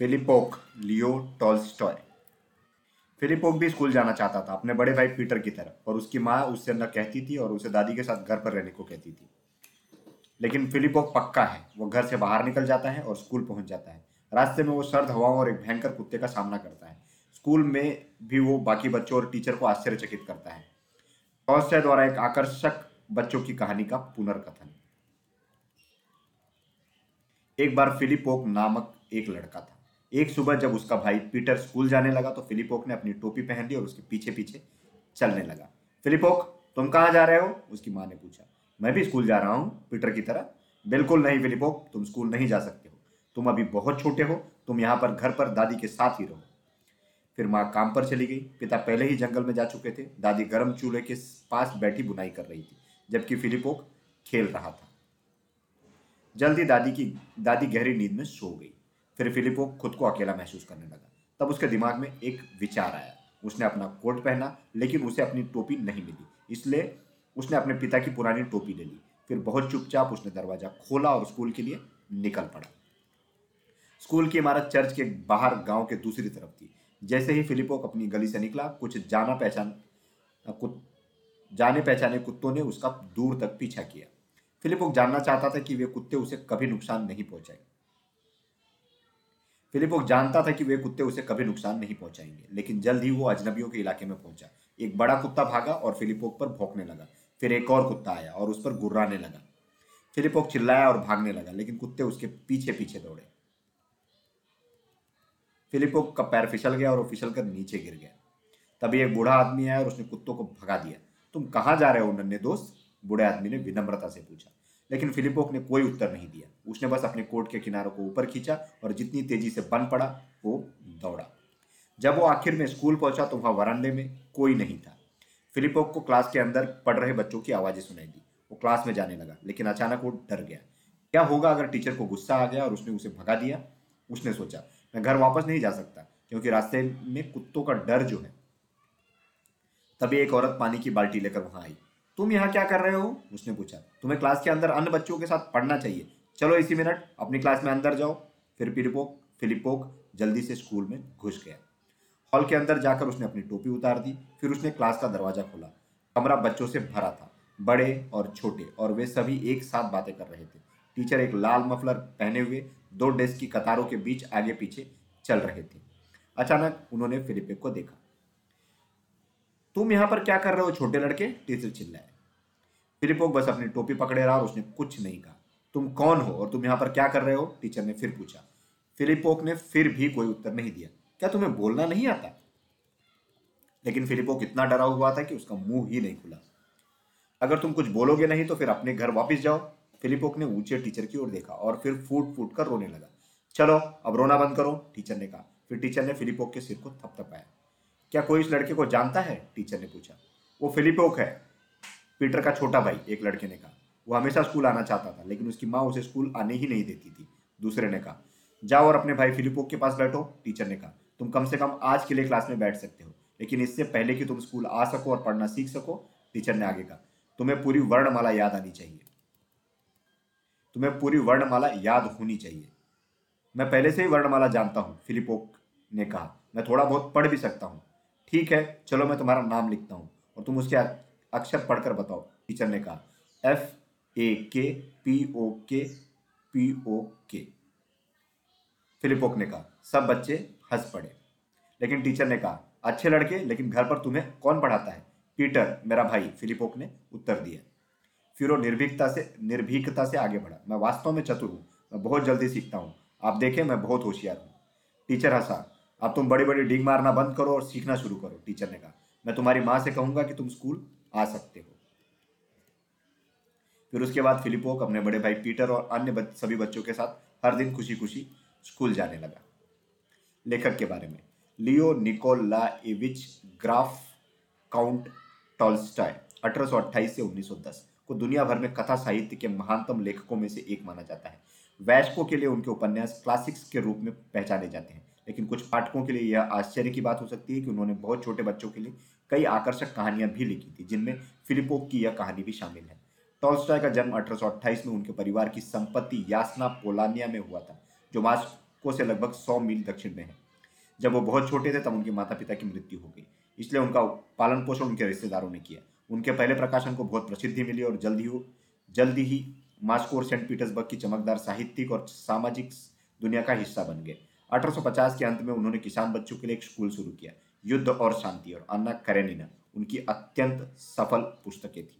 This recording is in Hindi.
फिलिपोक, लियो टॉल्स्टॉय। फिलिपोक भी स्कूल जाना चाहता था, अपने बड़े भाई पीटर की तरह, और उसकी माँ उससे न कहती थी और उसे दादी के साथ घर पर रहने को कहती थी। लेकिन फिलिपोक पक्का है, वो घर से बाहर निकल जाता है और स्कूल पहुँच जाता है। रास्ते में वो सर्द हवाओं और एक भयंकर कुत्ते का सामना करता है। स्कूल में भी वो बाकी बच्चों और टीचर को आश्चर्यचकित करता है। टॉल्स्टॉय द्वारा एक आकर्षक बच्चों की कहानी का पुनर्कथन। एक बार फिलिपोक नामक एक लड़का था। एक सुबह जब उसका भाई पीटर स्कूल जाने लगा तो फिलिपोक ने अपनी टोपी पहन ली और उसके पीछे पीछे चलने लगा। फिलिपोक तुम कहाँ जा रहे हो? उसकी माँ ने पूछा। मैं भी स्कूल जा रहा हूँ, पीटर की तरह। बिल्कुल नहीं फिलिपोक तुम स्कूल नहीं जा सकते हो। तुम अभी बहुत छोटे हो, तुम यहाँ पर घर पर दादी के साथ ही रहो। फिर माँ काम पर चली गई। पिता पहले ही जंगल में जा चुके थे। दादी गर्म चूल्हे के पास बैठी बुनाई कर रही थी, जबकि फिलिपोक खेल रहा था। जल्दी दादी की, दादी गहरी नींद में सो गई। फिर फिलिपो खुद को अकेला महसूस करने लगा। तब उसके दिमाग में एक विचार आया। उसने अपना कोट पहना, लेकिन उसे अपनी टोपी नहीं मिली। इसलिए उसने अपने पिता की पुरानी टोपी ले ली। फिर बहुत चुपचाप उसने दरवाज़ा खोला और स्कूल के लिए निकल पड़ा। स्कूल की इमारत चर्च के बाहर गाँव के दूसरी तरफ़ थी। जैसे ही फिलिपोक अपनी गली से निकला, कुछ जाना पहचान कुछ जाने पहचाने कुत्तों ने उसका दूर तक पीछा किया। फिलिपोक जानना चाहता था कि वे कुत्ते उसे कभी नुकसान नहीं पहुंचाएँगे। फिलिपोक जानता था कि वे कुत्ते उसे कभी नुकसान नहीं पहुंचाएँगे, लेकिन जल्द ही वो अजनबियों के इलाके में पहुँचा। एक बड़ा कुत्ता भागा और फिलिपोक पर भौंकने लगा। फिर एक और कुत्ता आया और उस पर गुर्राने लगा। फिलिपोक चिल्लाया और भागने लगा, लेकिन कुत्ते उसके पीछे पीछे दौड़े फिलिपोक का पैर फिसल गया और फिसल कर नीचे गिर गया। तभी एक बूढ़ा आदमी आया और उसने कुत्तों को भगा दिया। तुम कहाँ जा रहे हो, नन्हे दोस्त? बूढ़े आदमी ने विनम्रता से पूछा। लेकिन फिलिपोक ने कोई उत्तर नहीं दिया। उसने बस अपने कोट के किनारों को ऊपर खींचा और जितनी तेज़ी से बन पड़ा, वो दौड़ा। जब वो आखिर में स्कूल पहुँचा तो वहाँ वरांडे में कोई नहीं था। फिलिपोक को क्लास के अंदर पढ़ रहे बच्चों की आवाज़ें सुनाई दी। वो क्लास में जाने लगा, लेकिन अचानक वो डर गया। क्या होगा अगर टीचर को गुस्सा आ गया और उसने उसे भगा दिया? उसने सोचा, मैं घर वापस नहीं जा सकता, क्योंकि रास्ते में कुत्तों का डर जो है तभी एक औरत पानी की बाल्टी लेकर वहाँ आई। तुम यहाँ क्या कर रहे हो? उसने पूछा। तुम्हें क्लास के अंदर अन्य बच्चों के साथ पढ़ना चाहिए। चलो इसी मिनट अपनी क्लास में अंदर जाओ, फिर फिलिपोक फिलिपोक जल्दी से स्कूल में घुस गया। हॉल के अंदर जाकर उसने अपनी टोपी उतार दी, फिर उसने क्लास का दरवाज़ा खोला। कमरा बच्चों से भरा था, बड़े और छोटे, और वे सभी एक साथ बातें कर रहे थे। टीचर एक लाल मफलर पहने हुए, दो डेस्क की कतारों के बीच आगे पीछे चल रहे थे। अचानक उन्होंने फिलिपिक को देखा। तुम यहाँ पर क्या कर रहे हो, छोटे लड़के? टीचर चिल्लाए। फिलिपोक बस अपनी टोपी पकड़े रहा और उसने कुछ नहीं कहा। तुम कौन हो और तुम यहाँ पर क्या कर रहे हो? टीचर ने फिर पूछा। फिलिपोक ने फिर भी कोई उत्तर नहीं दिया। क्या तुम्हें बोलना नहीं आता? लेकिन फिलिपोक इतना डरा हुआ था कि उसका मुँह ही नहीं खुला। अगर तुम कुछ बोलोगे नहीं तो फिर अपने घर वापस जाओ। फिलिपोक ने ऊँचे टीचर की ओर देखा और फिर फूट फूट कर रोने लगा। चलो, अब रोना बंद करो, टीचर ने कहा। फिर टीचर ने फिलिपोक के सिर को थपथपाया। क्या कोई इस लड़के को जानता है? टीचर ने पूछा। वो फिलिपोक है। पीटर का छोटा भाई, एक लड़के ने कहा। वो हमेशा स्कूल आना चाहता था, लेकिन उसकी माँ उसे स्कूल आने ही नहीं देती थी। दूसरे ने कहा, जाओ और अपने भाई फिलिपोक के पास बैठो टीचर ने कहा, तुम कम से कम आज के लिए क्लास में बैठ सकते हो, लेकिन इससे पहले कि तुम स्कूल आ सको और पढ़ना सीख सको, टीचर ने आगे कहा, तुम्हें पूरी वर्णमाला याद आनी चाहिए। तुम्हें पूरी वर्णमाला याद होनी चाहिए। मैं पहले से ही वर्णमाला जानता हूँ, फिलिपोक ने कहा, मैं थोड़ा बहुत पढ़ भी सकता हूँ। ठीक है, चलो मैं तुम्हारा नाम लिखता हूँ और तुम उसके अक्षर पढ़कर बताओ, टीचर ने कहा। एफ़ ए के पी ओ के पी ओ के फिलिपोक ने कहा, सब बच्चे हंस पड़े। लेकिन टीचर ने कहा, अच्छे लड़के, लेकिन घर पर तुम्हें कौन पढ़ाता है? पीटर, मेरा भाई, फिलिपोक ने उत्तर दिया। फिर वो निर्भीकता से निर्भीकता से आगे बढ़ा। मैं वास्तव में चतुर हूँ, मैं बहुत जल्दी सीखता हूँ। आप देखें, मैं बहुत होशियार हूँ। टीचर हंसा अब तुम बड़ी बड़ी डिग मारना बंद करो और सीखना शुरू करो टीचर ने कहा। मैं तुम्हारी माँ से कहूँगा कि तुम स्कूल आ सकते हो। फिर उसके बाद फिलिपोक अपने बड़े भाई पीटर और अन्य बच, सभी बच्चों के साथ हर दिन खुशी खुशी स्कूल जाने लगा। लेखक के बारे में। Leo Nikolayevich Graf Count Tolstoy 1828 से 1910 को दुनिया भर में कथा साहित्य के महानतम लेखकों में से एक माना जाता है। वैश्कों के लिए उनके उपन्यास क्लासिक्स के रूप में पहचाने जाते हैं। लेकिन कुछ पाठकों के लिए यह आश्चर्य की बात हो सकती है कि उन्होंने बहुत छोटे बच्चों के लिए कई आकर्षक कहानियाँ भी लिखी थी, जिनमें फिलिपोक की यह कहानी भी शामिल है। टॉल्स्टॉय का जन्म 1828 में उनके परिवार की संपत्ति यासना, पोलानिया में हुआ था, जो मास्को से लगभग सौ मील दक्षिण में है। जब वो बहुत छोटे थे, तब उनके माता पिता की मृत्यु हो गई। इसलिए उनका पालन पोषण उनके रिश्तेदारों ने किया। उनके पहले प्रकाशन को बहुत प्रसिद्धि मिली और जल्दी ही जल्दी ही मास्को और सेंट पीटर्सबर्ग की चमकदार साहित्यिक और सामाजिक दुनिया का हिस्सा बन गए। 1850 के अंत में उन्होंने किसान बच्चों के लिए एक स्कूल शुरू किया, युद्ध और शांति, और अन्ना करेनिना, उनकी अत्यंत सफल पुस्तकें थी।